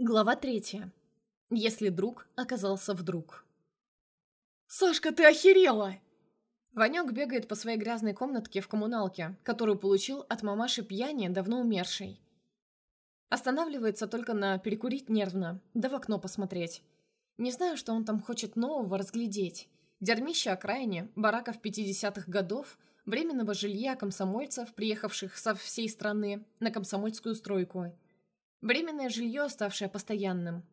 Глава третья. Если друг оказался вдруг. «Сашка, ты охерела!» Ванек бегает по своей грязной комнатке в коммуналке, которую получил от мамаши пьяни, давно умершей. Останавливается только на перекурить нервно, да в окно посмотреть. Не знаю, что он там хочет нового разглядеть. Дерьмище окраине, бараков 50-х годов, временного жилья комсомольцев, приехавших со всей страны на комсомольскую стройку – Временное жилье, ставшее постоянным.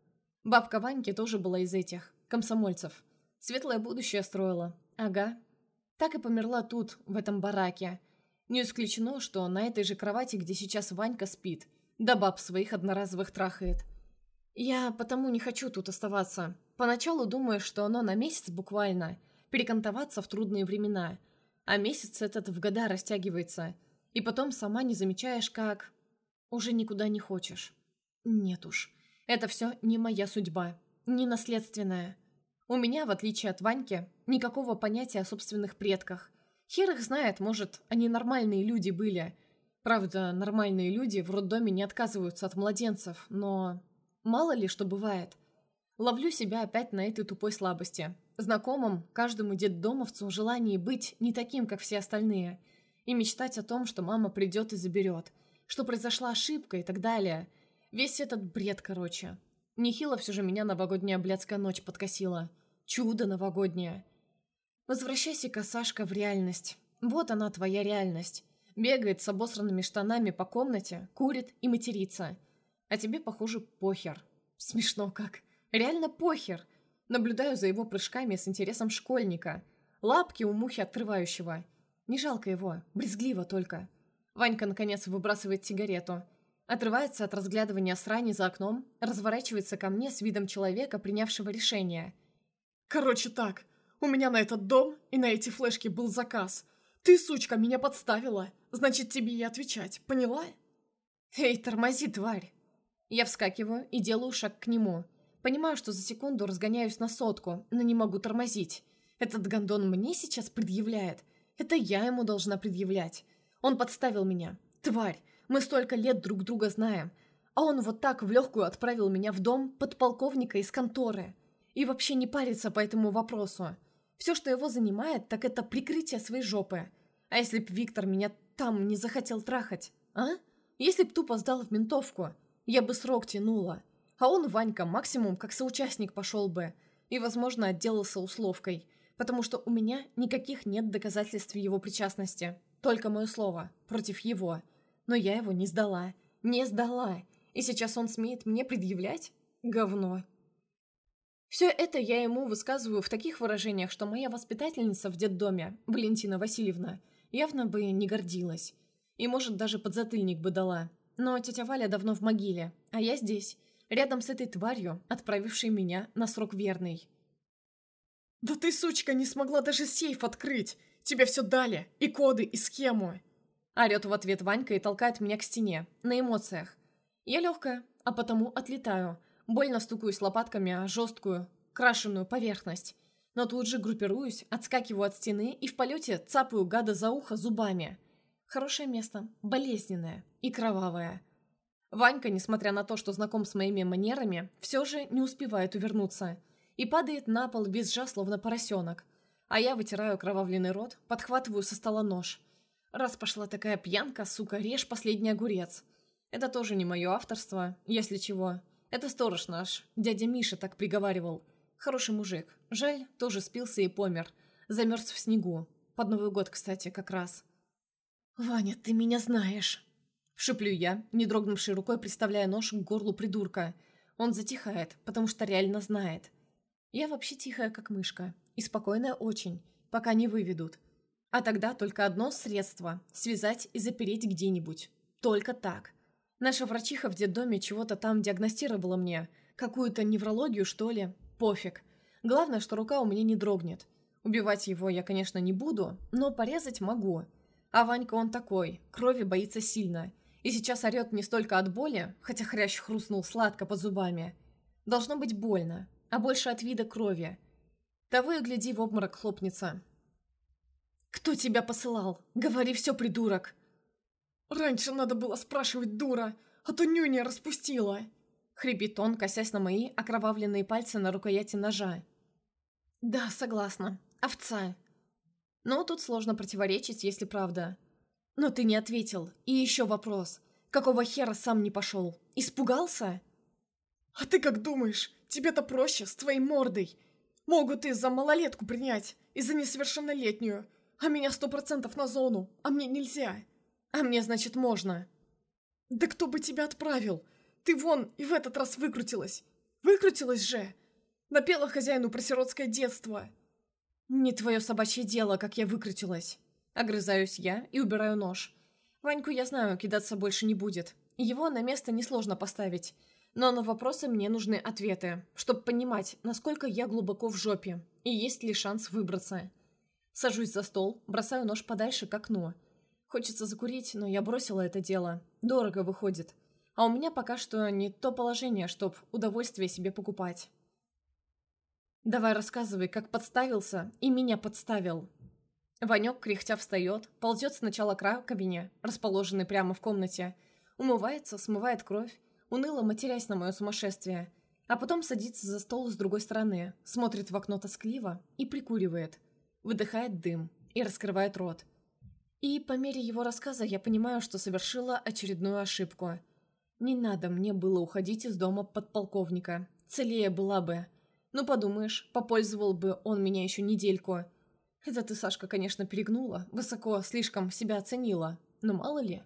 Бабка Ваньки тоже была из этих, комсомольцев. Светлое будущее строила. Ага. Так и померла тут, в этом бараке. Не исключено, что на этой же кровати, где сейчас Ванька спит, да баб своих одноразовых трахает. Я потому не хочу тут оставаться. Поначалу думаю, что оно на месяц буквально, перекантоваться в трудные времена. А месяц этот в года растягивается. И потом сама не замечаешь, как... Уже никуда не хочешь. Нет уж. Это все не моя судьба. Не наследственная. У меня, в отличие от Ваньки, никакого понятия о собственных предках. Хер их знает, может, они нормальные люди были. Правда, нормальные люди в роддоме не отказываются от младенцев, но... Мало ли что бывает. Ловлю себя опять на этой тупой слабости. Знакомым, каждому детдомовцу желании быть не таким, как все остальные. И мечтать о том, что мама придет и заберет. Что произошла ошибка и так далее – Весь этот бред, короче. Нехило все же меня новогодняя блядская ночь подкосила. Чудо новогоднее. Возвращайся-ка, Сашка, в реальность. Вот она, твоя реальность. Бегает с обосранными штанами по комнате, курит и матерится. А тебе, похоже, похер. Смешно как. Реально похер. Наблюдаю за его прыжками с интересом школьника. Лапки у мухи открывающего. Не жалко его, брезгливо только. Ванька, наконец, выбрасывает сигарету – Отрывается от разглядывания срани за окном, разворачивается ко мне с видом человека, принявшего решение. «Короче так, у меня на этот дом и на эти флешки был заказ. Ты, сучка, меня подставила, значит тебе и отвечать, поняла?» «Эй, тормози, тварь!» Я вскакиваю и делаю шаг к нему. Понимаю, что за секунду разгоняюсь на сотку, но не могу тормозить. Этот гондон мне сейчас предъявляет. Это я ему должна предъявлять. Он подставил меня. Тварь! Мы столько лет друг друга знаем. А он вот так в легкую отправил меня в дом подполковника из конторы. И вообще не парится по этому вопросу. Все, что его занимает, так это прикрытие своей жопы. А если б Виктор меня там не захотел трахать, а? Если б тупо сдал в ментовку, я бы срок тянула. А он, Ванька, максимум как соучастник пошел бы. И, возможно, отделался условкой. Потому что у меня никаких нет доказательств его причастности. Только мое слово. Против его. Но я его не сдала. Не сдала. И сейчас он смеет мне предъявлять? Говно. Все это я ему высказываю в таких выражениях, что моя воспитательница в детдоме, Валентина Васильевна, явно бы не гордилась. И, может, даже подзатыльник бы дала. Но тетя Валя давно в могиле, а я здесь, рядом с этой тварью, отправившей меня на срок верный. «Да ты, сучка, не смогла даже сейф открыть! Тебе все дали, и коды, и схему!» Орет в ответ Ванька и толкает меня к стене, на эмоциях. Я легкая, а потому отлетаю. Больно стукаюсь лопатками о жесткую, крашеную поверхность. Но тут же группируюсь, отскакиваю от стены и в полете цапаю гада за ухо зубами. Хорошее место, болезненное и кровавое. Ванька, несмотря на то, что знаком с моими манерами, все же не успевает увернуться и падает на пол визжа, словно поросенок. А я вытираю кровавленный рот, подхватываю со стола нож – Раз пошла такая пьянка, сука, режь последний огурец. Это тоже не мое авторство, если чего. Это сторож наш, дядя Миша так приговаривал. Хороший мужик. Жаль, тоже спился и помер. Замерз в снегу. Под Новый год, кстати, как раз. «Ваня, ты меня знаешь!» Шиплю я, не дрогнувшей рукой, приставляя нож к горлу придурка. Он затихает, потому что реально знает. Я вообще тихая, как мышка. И спокойная очень, пока не выведут. А тогда только одно средство – связать и запереть где-нибудь. Только так. Наша врачиха в детдоме чего-то там диагностировала мне. Какую-то неврологию, что ли. Пофиг. Главное, что рука у меня не дрогнет. Убивать его я, конечно, не буду, но порезать могу. А Ванька он такой, крови боится сильно. И сейчас орет не столько от боли, хотя хрящ хрустнул сладко под зубами. Должно быть больно, а больше от вида крови. Того и гляди, в обморок хлопнется. «Кто тебя посылал? Говори все, придурок!» «Раньше надо было спрашивать, дура, а то нюня распустила!» Хрипит он, косясь на мои окровавленные пальцы на рукояти ножа. Да, согласна. Овца. Но тут сложно противоречить, если правда. Но ты не ответил. И еще вопрос. Какого хера сам не пошел? Испугался? А ты как думаешь? Тебе-то проще, с твоей мордой. Могут и за малолетку принять, и за несовершеннолетнюю. А меня сто процентов на зону, а мне нельзя. А мне, значит, можно. Да кто бы тебя отправил? Ты вон и в этот раз выкрутилась. Выкрутилась же. Напела хозяину про сиротское детство. Не твое собачье дело, как я выкрутилась. Огрызаюсь я и убираю нож. Ваньку я знаю, кидаться больше не будет. Его на место несложно поставить. Но на вопросы мне нужны ответы, чтобы понимать, насколько я глубоко в жопе и есть ли шанс выбраться. Сажусь за стол, бросаю нож подальше к окну. Хочется закурить, но я бросила это дело. Дорого выходит. А у меня пока что не то положение, чтоб удовольствие себе покупать. Давай рассказывай, как подставился и меня подставил. Ванек, кряхтя, встает, ползет сначала к раковине, расположенной прямо в комнате, умывается, смывает кровь, уныло матерясь на мое сумасшествие, а потом садится за стол с другой стороны, смотрит в окно тоскливо и прикуривает, выдыхает дым и раскрывает рот. И по мере его рассказа я понимаю, что совершила очередную ошибку. Не надо мне было уходить из дома подполковника. Целее была бы. Ну, подумаешь, попользовал бы он меня еще недельку. Это ты, Сашка, конечно, перегнула, высоко, слишком себя оценила. Но мало ли.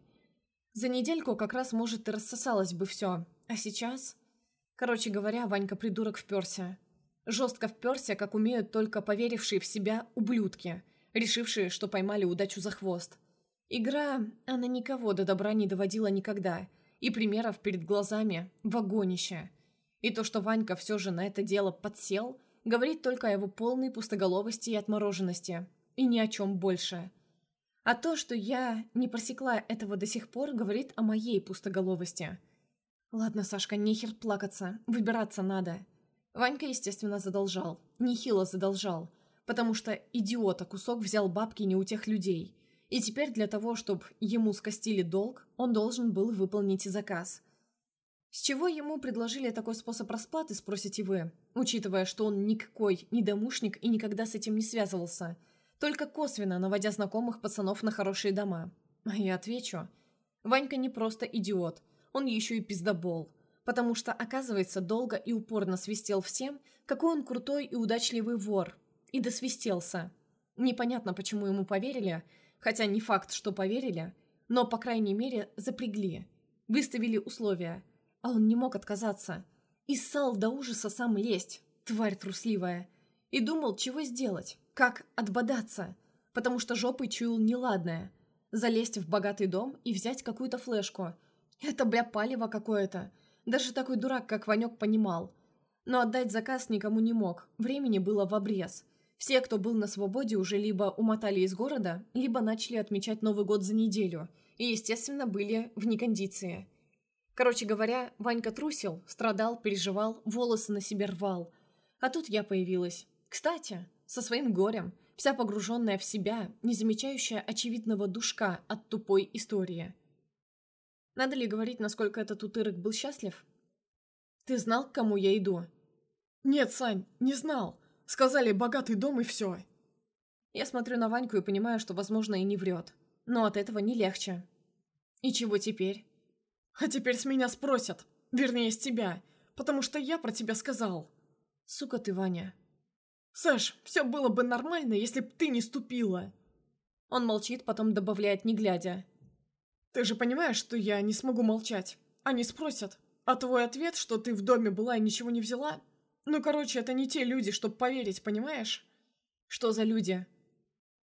За недельку как раз, может, и рассосалось бы все. А сейчас... Короче говоря, Ванька-придурок вперся. Жестко вперся, как умеют только поверившие в себя ублюдки, решившие, что поймали удачу за хвост. Игра, она никого до добра не доводила никогда, и примеров перед глазами – вагонище. И то, что Ванька все же на это дело подсел, говорит только о его полной пустоголовости и отмороженности, и ни о чем больше – а то, что я не просекла этого до сих пор, говорит о моей пустоголовости. Ладно, Сашка, нехер плакаться, выбираться надо. Ванька, естественно, задолжал. Нехило задолжал. Потому что идиота кусок взял бабки не у тех людей. И теперь для того, чтобы ему скостили долг, он должен был выполнить заказ. С чего ему предложили такой способ расплаты, спросите вы, учитывая, что он никакой недомушник и никогда с этим не связывался – только косвенно наводя знакомых пацанов на хорошие дома. А я отвечу. Ванька не просто идиот, он еще и пиздобол. Потому что, оказывается, долго и упорно свистел всем, какой он крутой и удачливый вор. И досвистелся. Непонятно, почему ему поверили, хотя не факт, что поверили, но, по крайней мере, запрягли. Выставили условия. А он не мог отказаться. И ссал до ужаса сам лезть, тварь трусливая. И думал, чего сделать. Как отбодаться? Потому что жопой чуял неладное. Залезть в богатый дом и взять какую-то флешку. Это, бля, палево какое-то. Даже такой дурак, как Ванек, понимал. Но отдать заказ никому не мог. Времени было в обрез. Все, кто был на свободе, уже либо умотали из города, либо начали отмечать Новый год за неделю. И, естественно, были в некондиции. Короче говоря, Ванька трусил, страдал, переживал, волосы на себе рвал. А тут я появилась. Кстати, со своим горем, вся погруженная в себя, не замечающая очевидного душка от тупой истории. Надо ли говорить, насколько этот утырок был счастлив? Ты знал, к кому я иду? Нет, Сань, не знал. Сказали, богатый дом и все. Я смотрю на Ваньку и понимаю, что, возможно, и не врет. Но от этого не легче. И чего теперь? А теперь с меня спросят. Вернее, с тебя. Потому что я про тебя сказал. Сука ты, Ваня. «Саш, все было бы нормально, если б ты не ступила!» Он молчит, потом добавляет, не глядя. «Ты же понимаешь, что я не смогу молчать? Они спросят. А твой ответ, что ты в доме была и ничего не взяла? Ну, короче, это не те люди, чтоб поверить, понимаешь?» «Что за люди?»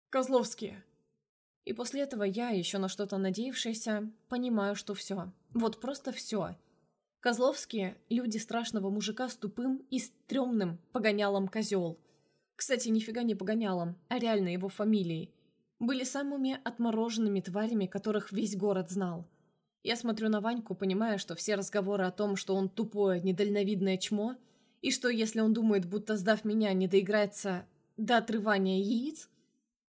«Козловские». И после этого я, еще на что-то надеявшаяся, понимаю, что все. Вот просто все. Козловские – люди страшного мужика с тупым и стрёмным погонялом козел. Кстати, нифига не погонялом, а реально его фамилией. Были самыми отмороженными тварями, которых весь город знал. Я смотрю на Ваньку, понимая, что все разговоры о том, что он тупое, недальновидное чмо, и что если он думает, будто сдав меня, не доиграется до отрывания яиц,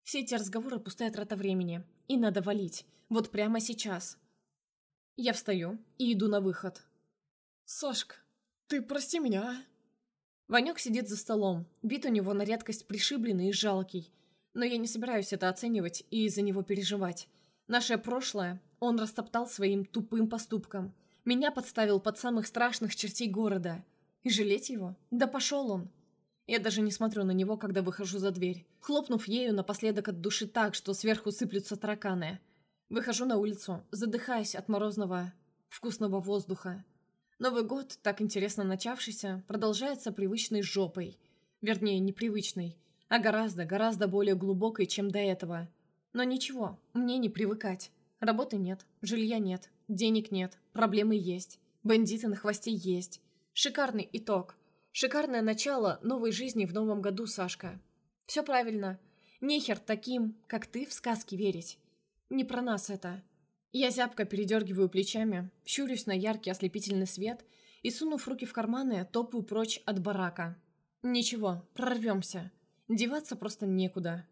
все эти разговоры пустая трата времени, и надо валить, вот прямо сейчас. Я встаю и иду на выход. Сашка, ты прости меня, а? Ванек сидит за столом. Вид у него на редкость пришибленный и жалкий. Но я не собираюсь это оценивать и из-за него переживать. Наше прошлое он растоптал своим тупым поступком. Меня подставил под самых страшных чертей города. И жалеть его? Да пошел он. Я даже не смотрю на него, когда выхожу за дверь, хлопнув ею напоследок от души так, что сверху сыплются тараканы. Выхожу на улицу, задыхаясь от морозного, вкусного воздуха. Новый год, так интересно начавшийся, продолжается привычной жопой. Вернее, непривычной, а гораздо, гораздо более глубокой, чем до этого. Но ничего, мне не привыкать. Работы нет, жилья нет, денег нет, проблемы есть, бандиты на хвосте есть. Шикарный итог. Шикарное начало новой жизни в новом году, Сашка. Все правильно. Нехер таким, как ты, в сказки верить. Не про нас это. Я зябко передергиваю плечами, щурюсь на яркий ослепительный свет и, сунув руки в карманы, топаю прочь от барака. Ничего, прорвемся. Деваться просто некуда.